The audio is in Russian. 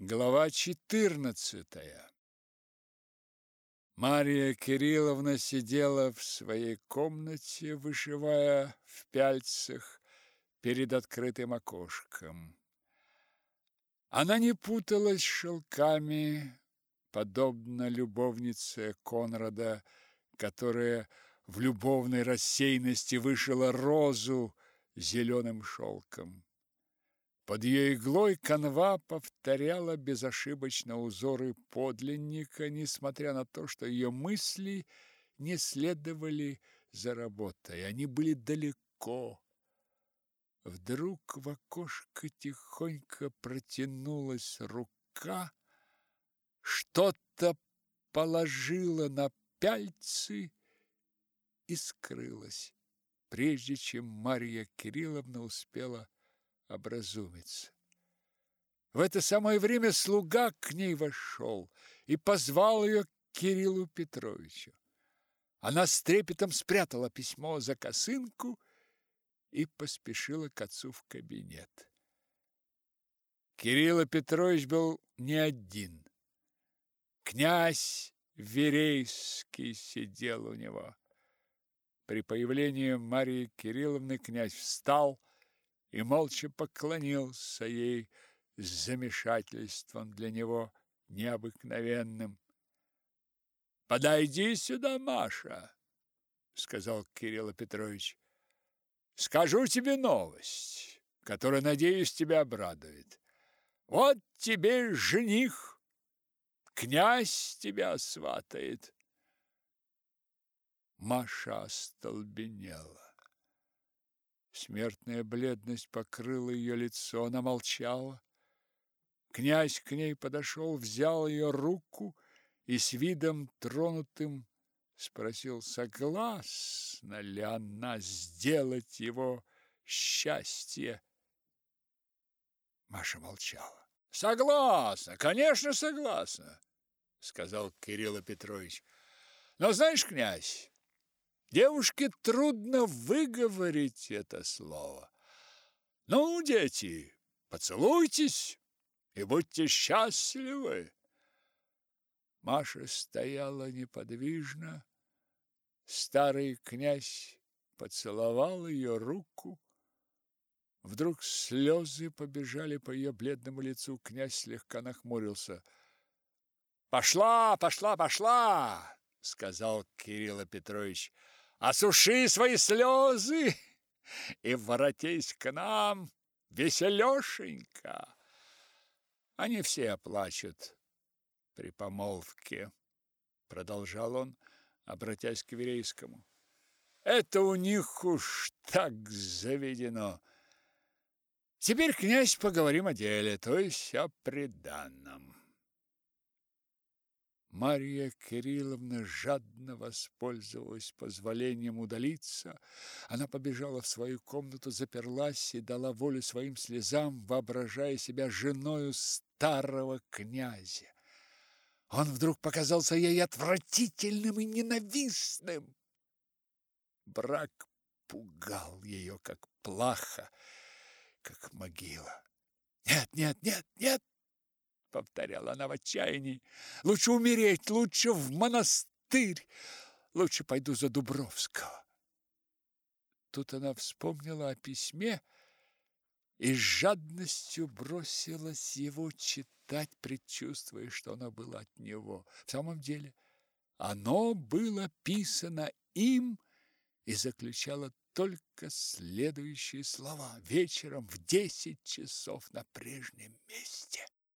Глава 14. Мария Кирилловна сидела в своей комнате, вышивая в пяльцах перед открытым окошком. Она не путалась шелками, подобно любовнице Конрада, которая в любовной рассеянности вышила розу зеленым шелком. Под ее иглой канва повторяла безошибочно узоры подлинника, несмотря на то, что ее мысли не следовали за работой, они были далеко. Вдруг в окошко тихонько протянулась рука, что-то положила на пяльцы и скрылась, прежде чем Марья Кирилловна успела образумиться. В это самое время слуга к ней вошел и позвал ее к Кириллу Петровичу. Она с трепетом спрятала письмо за косынку и поспешила к отцу в кабинет. Кирилл Петрович был не один. Князь Верейский сидел у него. При появлении Марии Кирилловны князь встал и молча поклонился ей с замешательством для него необыкновенным. «Подойди сюда, Маша», — сказал Кирилл Петрович. «Скажу тебе новость, которая, надеюсь, тебя обрадует. Вот тебе жених, князь тебя сватает». Маша остолбенела. Смертная бледность покрыла ее лицо, она молчала. Князь к ней подошел, взял ее руку и с видом тронутым спросил, согласна ли она сделать его счастье. Маша молчала. Согласна, конечно, согласна, сказал Кирилл Петрович. Но знаешь, князь, Девушке трудно выговорить это слово. Ну, дети, поцелуйтесь и будьте счастливы. Маша стояла неподвижно. Старый князь поцеловал ее руку. Вдруг слезы побежали по ее бледному лицу. Князь слегка нахмурился. «Пошла, пошла, пошла!» — сказал Кирилл Петрович осуши свои слезы и воротись к нам веселёшенько. Они все оплачут при помолвке, продолжал он, обратясь к Верейскому. Это у них уж так заведено. Теперь, князь, поговорим о деле, то есть о приданном. Марья Кирилловна жадно воспользовалась позволением удалиться. Она побежала в свою комнату, заперлась и дала волю своим слезам, воображая себя женою старого князя. Он вдруг показался ей отвратительным и ненавистным. Брак пугал ее, как плаха, как могила. Нет, нет, нет, нет, повторяла она в отчаянии. Лучше умереть, лучше в монастырь, лучше пойду за Дубровского. Тут она вспомнила о письме и с жадностью бросилась его читать, предчувствуя, что оно было от него. В самом деле, оно было писано им и заключало только следующие слова: вечером в десять часов на прежнем месте.